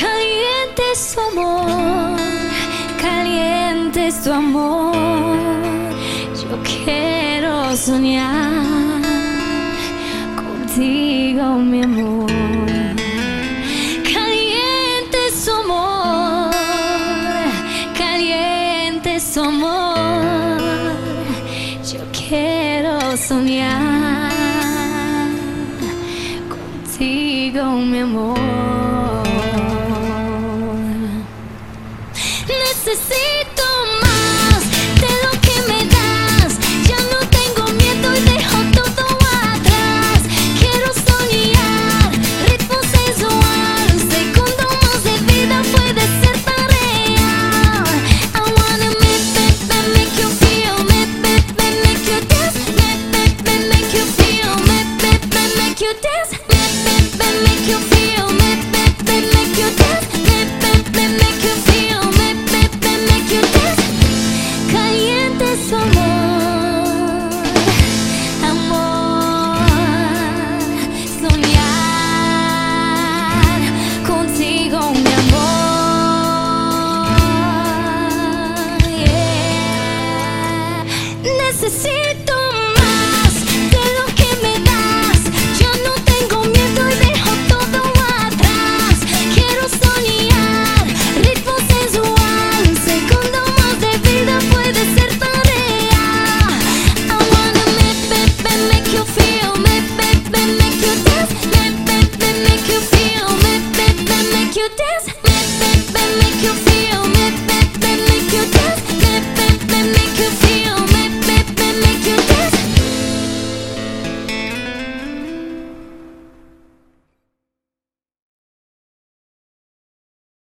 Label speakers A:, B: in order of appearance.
A: Caliente es tu amor, caliente es tu amor. Yo quiero soñar contigo, mi amor. Caliente es tu amor, caliente es tu amor. Yo quiero soñar contigo, mi amor. Necesito más de lo que me das. Ya no tengo miedo y dejo todo atrás. Quiero soñar, ritmo sensual. Un segundo más de vida puede ser tan real. I wanna make, make, make, you feel, make, make, make, you dance, make, make, make, you feel, make, make, make, you dance, make, make, make you feel. to see